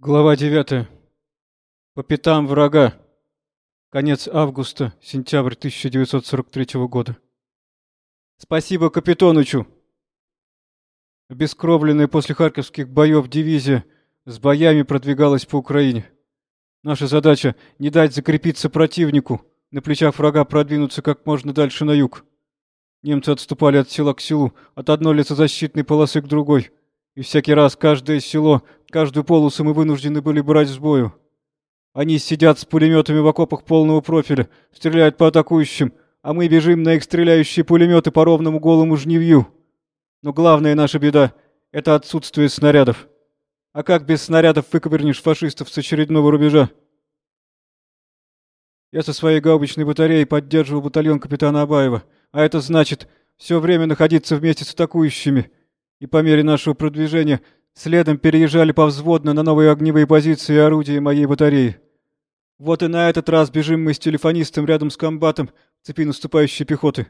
Глава 9. По пятам врага. Конец августа, сентябрь 1943 года. Спасибо Капитонычу. Обескровленная после харьковских боев дивизия с боями продвигалась по Украине. Наша задача — не дать закрепиться противнику, на плечах врага продвинуться как можно дальше на юг. Немцы отступали от села к селу, от одной лесозащитной полосы к другой — и всякий раз каждое село, каждую полосу мы вынуждены были брать с бою. Они сидят с пулеметами в окопах полного профиля, стреляют по атакующим, а мы бежим на их стреляющие пулеметы по ровному голому жневью. Но главная наша беда — это отсутствие снарядов. А как без снарядов выковырнешь фашистов с очередного рубежа? Я со своей гаубичной батареей поддерживал батальон капитана Абаева, а это значит все время находиться вместе с атакующими — и по мере нашего продвижения следом переезжали повзводно на новые огневые позиции орудия моей батареи. Вот и на этот раз бежим мы с телефонистом рядом с комбатом в цепи наступающей пехоты.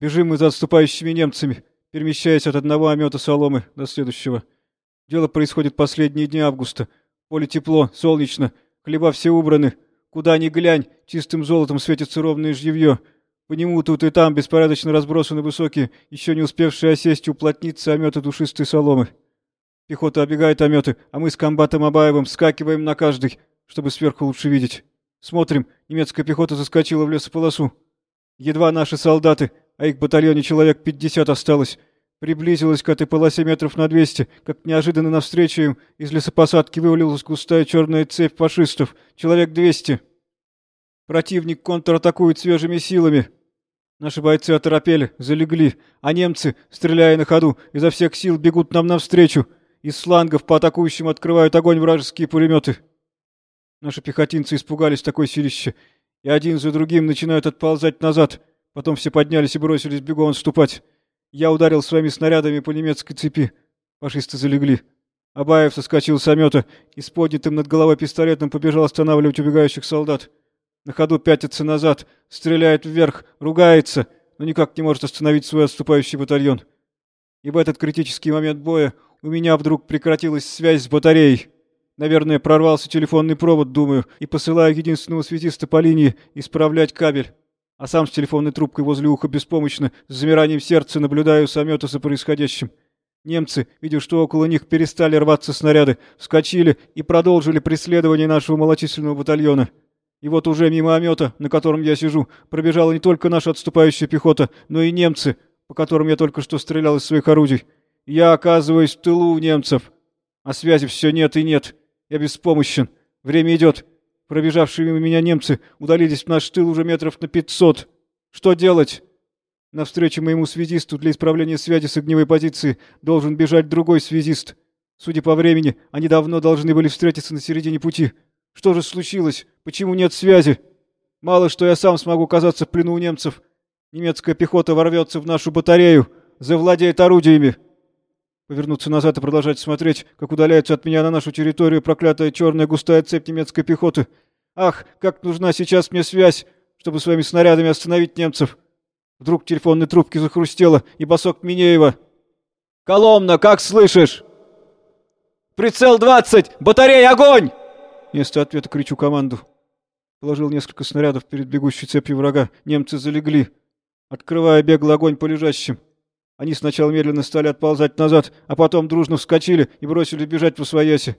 Бежим мы за отступающими немцами, перемещаясь от одного омета соломы до следующего. Дело происходит последние дни августа. Поле тепло, солнечно, хлеба все убраны. Куда ни глянь, чистым золотом светится ровное жьевье — по нему тут и там беспорядочно разбросаны высокие, еще не успевшие осесть уплотниться ометы душистой соломы. Пехота обегает ометы, а мы с комбатом Абаевым скакиваем на каждый, чтобы сверху лучше видеть. Смотрим, немецкая пехота заскочила в лесополосу. Едва наши солдаты, а их батальоне человек пятьдесят осталось, приблизилась к этой полосе метров на двести, как неожиданно навстречу им из лесопосадки вывалилась густая черная цепь фашистов, человек двести. Противник контратакует свежими силами. Наши бойцы оторопели, залегли, а немцы, стреляя на ходу, изо всех сил бегут нам навстречу. Из слангов по атакующим открывают огонь вражеские пулеметы. Наши пехотинцы испугались такой силища, и один за другим начинают отползать назад. Потом все поднялись и бросились бегом отступать. Я ударил своими снарядами по немецкой цепи. Фашисты залегли. Абаев соскочил с омета и с поднятым над головой пистолетом побежал останавливать убегающих солдат. На ходу пятится назад, стреляет вверх, ругается, но никак не может остановить свой отступающий батальон. И в этот критический момент боя у меня вдруг прекратилась связь с батареей. Наверное, прорвался телефонный провод, думаю, и посылаю единственного связиста по линии исправлять кабель. А сам с телефонной трубкой возле уха беспомощно, с замиранием сердца наблюдаю самета за происходящим. Немцы, видя, что около них перестали рваться снаряды, вскочили и продолжили преследование нашего малочисленного батальона. И вот уже мимо омета, на котором я сижу, пробежала не только наша отступающая пехота, но и немцы, по которым я только что стрелял из своих орудий. Я оказываюсь в тылу у немцев. А связи все нет и нет. Я беспомощен. Время идет. Пробежавшие мимо меня немцы удалились в наш тыл уже метров на пятьсот. Что делать? Навстречу моему связисту для исправления связи с огневой позиции должен бежать другой связист. Судя по времени, они давно должны были встретиться на середине пути. Что же случилось? Почему нет связи? Мало что я сам смогу оказаться в плену у немцев. Немецкая пехота ворвется в нашу батарею, завладеет орудиями. Повернуться назад и продолжать смотреть, как удаляется от меня на нашу территорию проклятая черная густая цепь немецкой пехоты. Ах, как нужна сейчас мне связь, чтобы своими снарядами остановить немцев. Вдруг телефонной трубки захрустело, и босок Минеева. «Коломна, как слышишь?» «Прицел двадцать! Батарея, огонь!» Вместо ответа кричу команду. Положил несколько снарядов перед бегущей цепью врага. Немцы залегли, открывая беглый огонь по лежащим. Они сначала медленно стали отползать назад, а потом дружно вскочили и бросили бежать по свояси.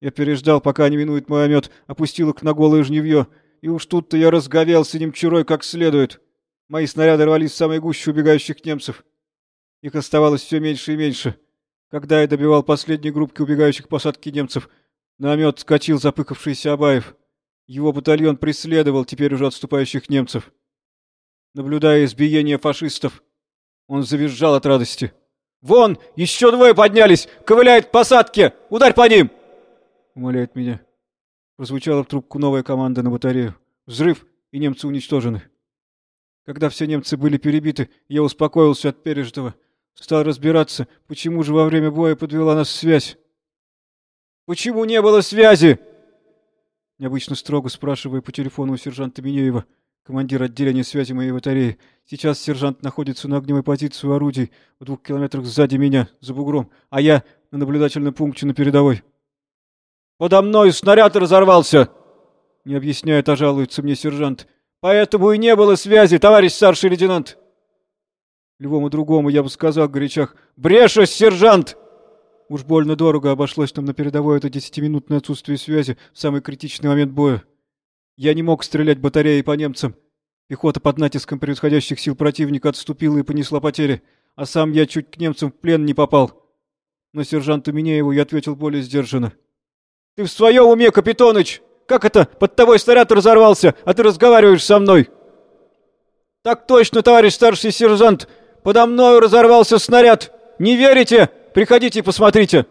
Я переждал, пока они минуют мой омет, опустил их на голое жневье, и уж тут-то я разговел с ним чурой как следует. Мои снаряды рвались в самой гуще убегающих немцев. Их оставалось все меньше и меньше. Когда я добивал последней группки убегающих посадки немцев — на омет скочил запыхавшийся Абаев. Его батальон преследовал теперь уже отступающих немцев. Наблюдая избиение фашистов, он завизжал от радости. «Вон! Еще двое поднялись! Ковыляет к посадке! Ударь по ним!» Умоляет меня. Прозвучала в трубку новая команда на батарею. Взрыв, и немцы уничтожены. Когда все немцы были перебиты, я успокоился от пережитого. Стал разбираться, почему же во время боя подвела нас связь. Почему не было связи? Необычно строго спрашиваю по телефону у сержанта Минеева, командира отделения связи моей батареи. Сейчас сержант находится на огневой позиции орудий в двух километрах сзади меня, за бугром, а я на наблюдательном пункте на передовой. Подо мной снаряд разорвался!» Не объясняет, а жалуется мне сержант. «Поэтому и не было связи, товарищ старший лейтенант!» Любому другому я бы сказал, горячах, «Брешешь, сержант!» Уж больно дорого обошлось нам на передовой это десятиминутное отсутствие связи в самый критичный момент боя. Я не мог стрелять батареей по немцам. Пехота под натиском превосходящих сил противника отступила и понесла потери, а сам я чуть к немцам в плен не попал. Но сержанту Минееву я ответил более сдержанно. «Ты в своем уме, Капитоныч? Как это под тобой снаряд разорвался, а ты разговариваешь со мной?» «Так точно, товарищ старший сержант! Подо мною разорвался снаряд! Не верите? Приходите и посмотрите!»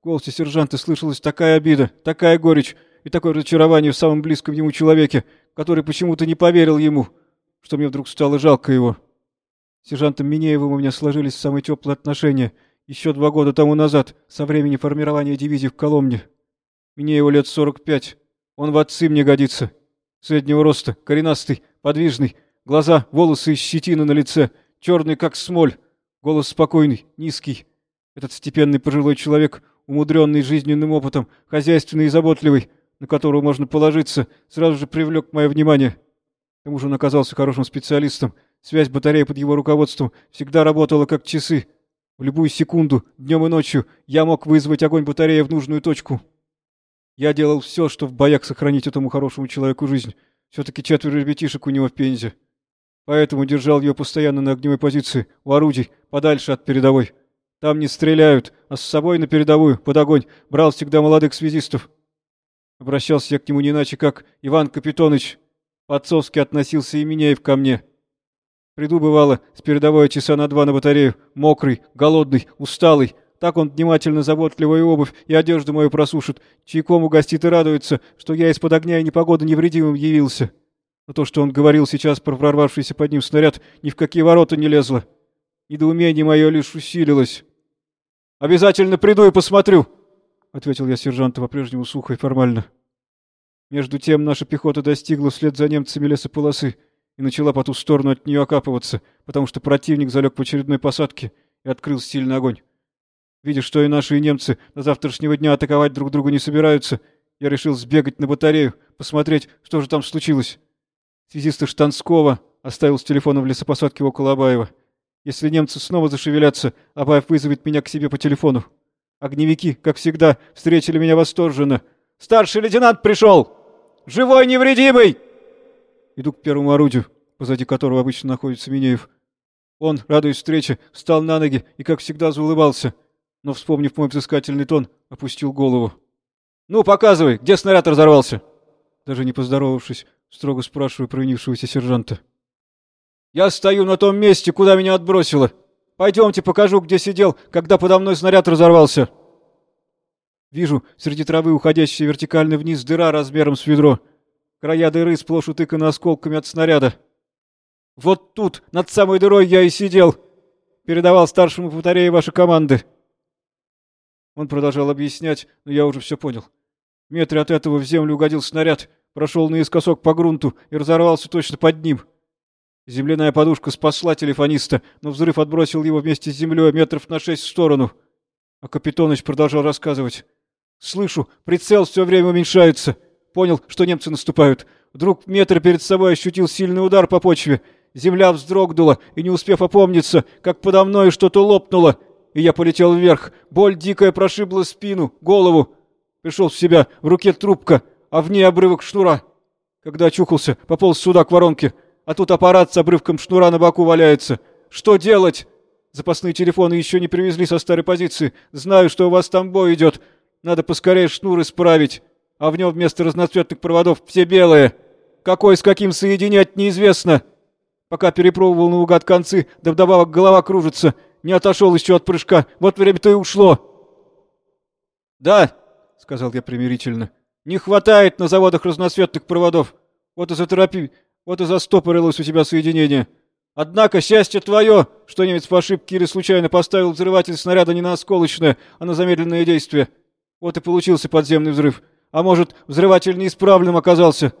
В голосе сержанта слышалась такая обида, такая горечь и такое разочарование в самом близком ему человеке, который почему-то не поверил ему, что мне вдруг стало жалко его. С сержантом Минеевым у меня сложились самые теплые отношения еще два года тому назад, со времени формирования дивизии в Коломне. Мне его лет сорок пять. Он в отцы мне годится. Среднего роста, коренастый, подвижный. Глаза, волосы и щетина на лице. Черный, как смоль. Голос спокойный, низкий. Этот степенный пожилой человек, умудренный жизненным опытом, хозяйственный и заботливый, на которого можно положиться, сразу же привлек мое внимание. К тому же он оказался хорошим специалистом. Связь батареи под его руководством всегда работала как часы. В любую секунду, днем и ночью, я мог вызвать огонь батареи в нужную точку. Я делал все, чтобы в боях сохранить этому хорошему человеку жизнь. Все-таки четверо ребятишек у него в Пензе. Поэтому держал ее постоянно на огневой позиции, у орудий, подальше от передовой. Там не стреляют, а с собой на передовую, под огонь, брал всегда молодых связистов. Обращался я к нему не иначе, как Иван Капитоныч. По-отцовски относился и Минеев ко мне. Приду, бывало, с передовой часа на два на батарею, мокрый, голодный, усталый, так он внимательно, заботливо и обувь, и одежду мою просушит, чайком угостит и радуется, что я из-под огня и непогоды невредимым явился. Но то, что он говорил сейчас про прорвавшийся под ним снаряд, ни в какие ворота не лезло. Недоумение мое лишь усилилось. «Обязательно приду и посмотрю!» — ответил я сержанту по-прежнему сухо и формально. Между тем наша пехота достигла вслед за немцами лесополосы и начала по ту сторону от нее окапываться, потому что противник залег в очередной посадке и открыл сильный огонь. Видя, что и наши, и немцы до завтрашнего дня атаковать друг друга не собираются, я решил сбегать на батарею, посмотреть, что же там случилось. Связиста Штанского оставил с телефоном в лесопосадке около Абаева. Если немцы снова зашевелятся, Абаев вызовет меня к себе по телефону. Огневики, как всегда, встретили меня восторженно. «Старший лейтенант пришел! Живой, невредимый!» Иду к первому орудию, позади которого обычно находится Минеев. Он, радуясь встрече, встал на ноги и, как всегда, заулыбался — но, вспомнив мой взыскательный тон, опустил голову. «Ну, показывай, где снаряд разорвался?» Даже не поздоровавшись, строго спрашиваю провинившегося сержанта. «Я стою на том месте, куда меня отбросило. Пойдемте покажу, где сидел, когда подо мной снаряд разорвался». Вижу среди травы уходящая вертикально вниз дыра размером с ведро. Края дыры сплошь утыканы осколками от снаряда. Вот тут, над самой дырой, я и сидел. Передавал старшему батарее ваши команды. Он продолжал объяснять, но я уже все понял. В метре от этого в землю угодил снаряд, прошел наискосок по грунту и разорвался точно под ним. Земляная подушка спасла телефониста, но взрыв отбросил его вместе с землей метров на шесть в сторону. А Капитоныч продолжал рассказывать. «Слышу, прицел все время уменьшается. Понял, что немцы наступают. Вдруг метр перед собой ощутил сильный удар по почве. Земля вздрогнула, и не успев опомниться, как подо мной что-то лопнуло, и я полетел вверх. Боль дикая прошибла спину, голову. Пришел в себя, в руке трубка, а в ней обрывок шнура. Когда очухался, пополз сюда, к воронке. А тут аппарат с обрывком шнура на боку валяется. Что делать? Запасные телефоны еще не привезли со старой позиции. Знаю, что у вас там бой идет. Надо поскорее шнур исправить. А в нем вместо разноцветных проводов все белые. Какой с каким соединять, неизвестно. Пока перепробовал наугад концы, да вдобавок голова кружится — не отошел еще от прыжка. Вот время-то и ушло. Да, сказал я примирительно. Не хватает на заводах разноцветных проводов. Вот и заторопи, вот и застопорилось у тебя соединение. Однако счастье твое, что немец по ошибке или случайно поставил взрыватель снаряда не на осколочное, а на замедленное действие. Вот и получился подземный взрыв. А может, взрыватель неисправным оказался.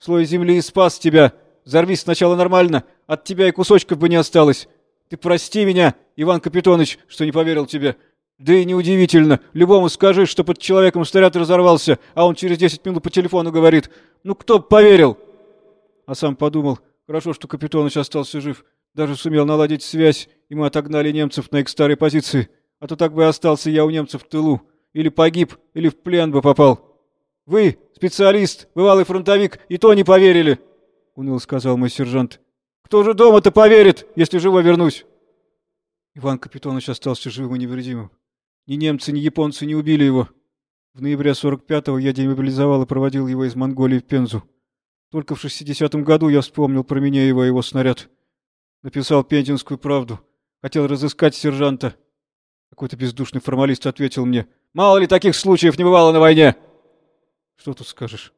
Слой земли и спас тебя. Взорвись сначала нормально, от тебя и кусочков бы не осталось. Ты прости меня, Иван Капитонович, что не поверил тебе. Да и неудивительно. Любому скажи, что под человеком снаряд разорвался, а он через 10 минут по телефону говорит. Ну кто б поверил? А сам подумал, хорошо, что Капитоныч остался жив. Даже сумел наладить связь, и мы отогнали немцев на их старые позиции. А то так бы остался я у немцев в тылу. Или погиб, или в плен бы попал. Вы, специалист, бывалый фронтовик, и то не поверили, — уныл сказал мой сержант. Кто же дома-то поверит, если живо вернусь? Иван Капитонович остался живым и невредимым. Ни немцы, ни японцы не убили его. В ноябре 45-го я демобилизовал и проводил его из Монголии в Пензу. Только в 60-м году я вспомнил про меня его его снаряд. Написал пензенскую правду. Хотел разыскать сержанта. Какой-то бездушный формалист ответил мне. «Мало ли таких случаев не бывало на войне!» Что тут скажешь?